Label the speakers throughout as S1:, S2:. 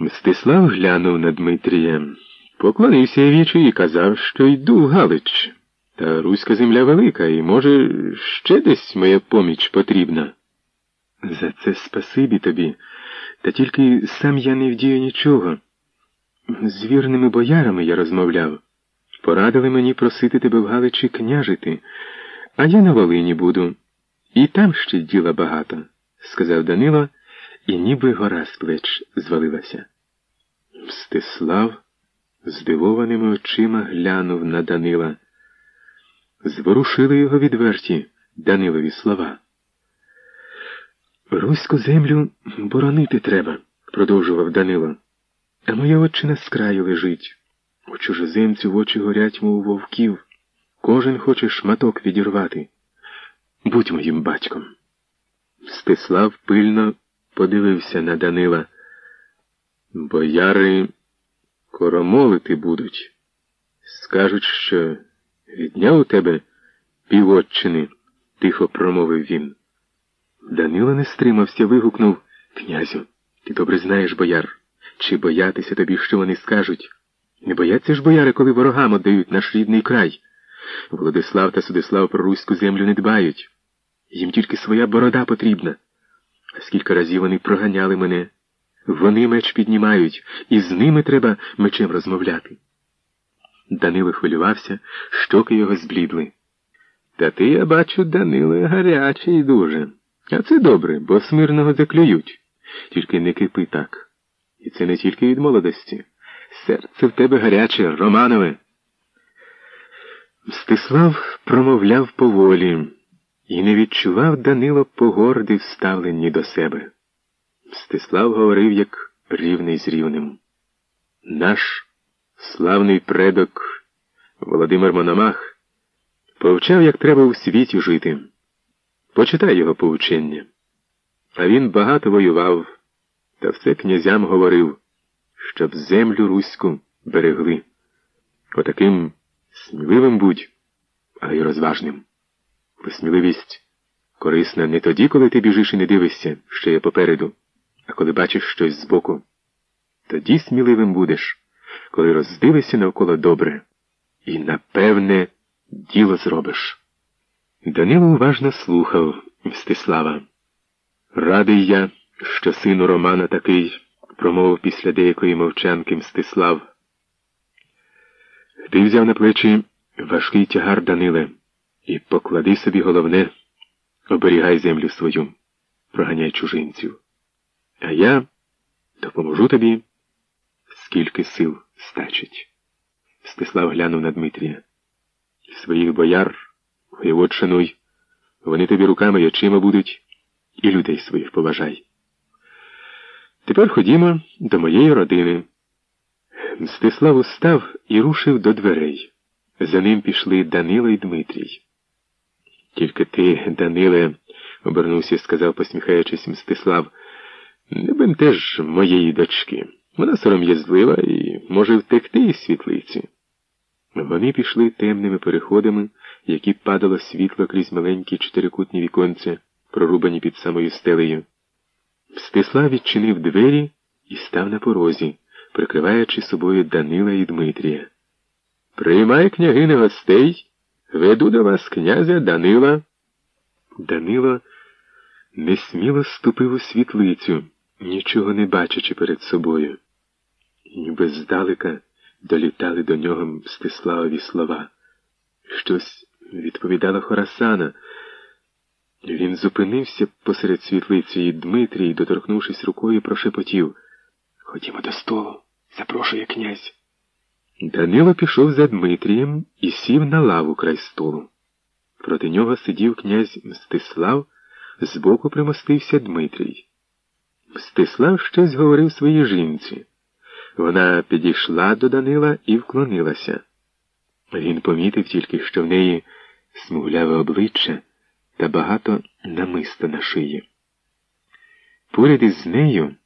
S1: Мстислав глянув на Дмитрія, поклонився вічі і казав, що йду в Галич. Та руська земля велика, і, може, ще десь моя поміч потрібна. За це спасибі тобі, та тільки сам я не вдію нічого. З вірними боярами я розмовляв. Порадили мені просити тебе в Галичі княжити, а я на Волині буду. І там ще діла багато, сказав Данило, і ніби гора з плеч звалилася. Мстислав здивованими очима глянув на Данила. Зворушили його відверті Данилові слова. Руську землю боронити треба, продовжував Данило. А моя отчина з краю лежить. У чужоземцю в очі горять, мов вовків. Кожен хоче шматок відірвати. Будь моїм батьком. Стислав пильно подивився на Данила. Бояри коромолити будуть. Скажуть, що відняв у тебе півотчини, тихо промовив він. Данило не стримався, вигукнув Князю, ти добре знаєш, бояр. Чи боятися тобі, що вони скажуть? Не бояться ж бояри, коли ворогам отдають наш рідний край. Володислав та Судислав про руську землю не дбають. Їм тільки своя борода потрібна. Скільки разів вони проганяли мене. Вони меч піднімають, і з ними треба мечем розмовляти. Данило хвилювався, щоки його зблідли. Та ти, я бачу, Даниле, гарячий дуже. А це добре, бо смирного заклюють. Тільки не кипи так. І це не тільки від молодості. Серце в тебе гаряче, Романове. Мстислав промовляв поволі і не відчував Данило погорди вставлені до себе. Мстислав говорив, як рівний з рівним. Наш славний предок Володимир Мономах повчав, як треба у світі жити. Почитай його поучення. А він багато воював, та все князям говорив, щоб землю руську берегли. Отаким сміливим будь, але й розважним. Бо сміливість корисна не тоді, коли ти біжиш і не дивишся, що є попереду, а коли бачиш щось збоку. Тоді сміливим будеш, коли роздивишся навколо добре, і, напевне, діло зробиш. Данило уважно слухав Мстислава. Радий я, що сину Романа такий, промовив після деякої мовчанки Мстислав. Ти взяв на плечі важкий тягар Даниле, і поклади собі головне, оберігай землю свою, проганяй чужинців. А я допоможу тобі, скільки сил стачить. Мстислав глянув на Дмитрія. Своїх бояр, воєвод шануй, вони тобі руками й очима будуть, і людей своїх поважай. Тепер ходімо до моєї родини. Мстислав устав і рушив до дверей. За ним пішли Данило і Дмитрій. Тільки ти, Даниле, обернувся і сказав, посміхаючись, Мстислав, не бентеж моєї дочки. Вона сором'язлива і може втекти із світлиці. Вони пішли темними переходами, які падало світло крізь маленькі чотирикутні віконця, прорубані під самою стелею. Стислав відчинив двері і став на порозі, прикриваючи собою Данила і Дмитрія. Приймай, княгини, гостей, веду до вас князя Данила. Данило несміло ступив у світлицю, нічого не бачачи перед собою. Ніби здалека долітали до нього Мстиславові слова. Щось відповідала Хорасана. Він зупинився посеред світлиці і Дмитрій, доторкнувшись рукою, прошепотів Ходімо до столу, запрошує князь. Данило пішов за Дмитрієм і сів на лаву край столу. Проти нього сидів князь Мстислав, збоку примостився Дмитрій. Мстислав щось говорив своїй жінці. Вона підійшла до Данила і вклонилася. Він помітив тільки, що в неї смугляве обличчя та багато намиста на шиї. Поряд із нею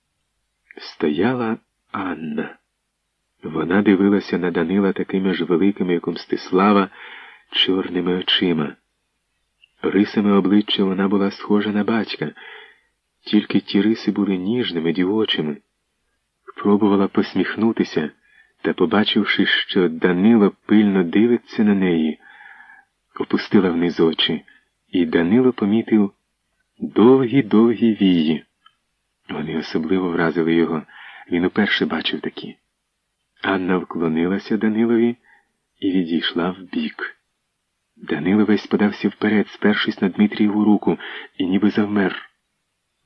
S1: стояла Анна. Вона дивилася на Данила такими ж великими, як у Мстислава, чорними очима. Рисами обличчя вона була схожа на батька, тільки ті риси були ніжними, дівочими. пробувала посміхнутися та, побачивши, що Данило пильно дивиться на неї, опустила вниз очі, і Данило помітив довгі-довгі вії. Вони особливо вразили його, він уперше бачив такі. Анна вклонилася Данилові і відійшла вбік. Данило весь подався вперед, спершись на Дмитрієву руку, і ніби завмер.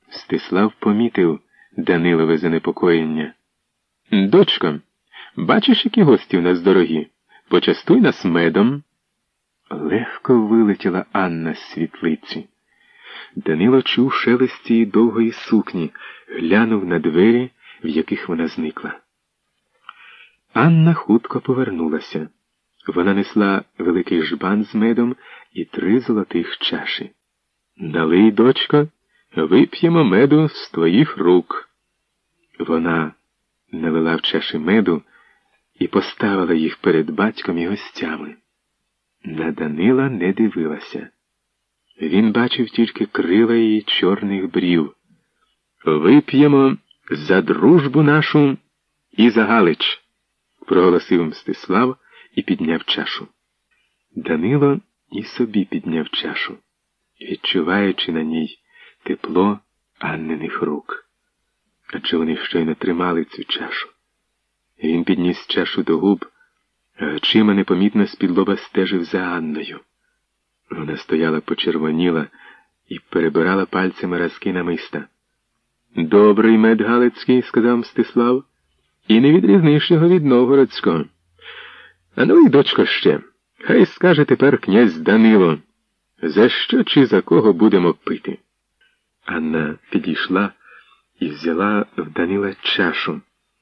S1: Стислав помітив Данилове занепокоєння. Дочко, бачиш, які гості в нас дорогі? Почастуй нас медом. Легко вилетіла Анна з світлиці. Данило чув шелест цієї довгої сукні, глянув на двері, в яких вона зникла. Анна хутко повернулася. Вона несла великий жбан з медом і три золотих чаші. Налий, дочко, вип'ємо меду з твоїх рук. Вона налила в чаші меду і поставила їх перед батьком і гостями. На Данила не дивилася. Він бачив тільки крила її чорних брів. Вип'ємо за дружбу нашу і за Галич, проголосив Мстислав і підняв чашу. Данило і собі підняв чашу, відчуваючи на ній тепло Анниних рук. Адже вони щойно тримали цю чашу. Він підніс чашу до губ, очима непомітно з-під лоба стежив за Анною. Вона стояла почервоніла і перебирала пальцями разки намиста. Добрий мед Галицький, сказав Мстислав, і не відрізниш його від Новгородського. А ну і дочко ще. Хай скаже тепер князь Данило, за що чи за кого будемо пити. Анна підійшла і взяла в Данила чашу.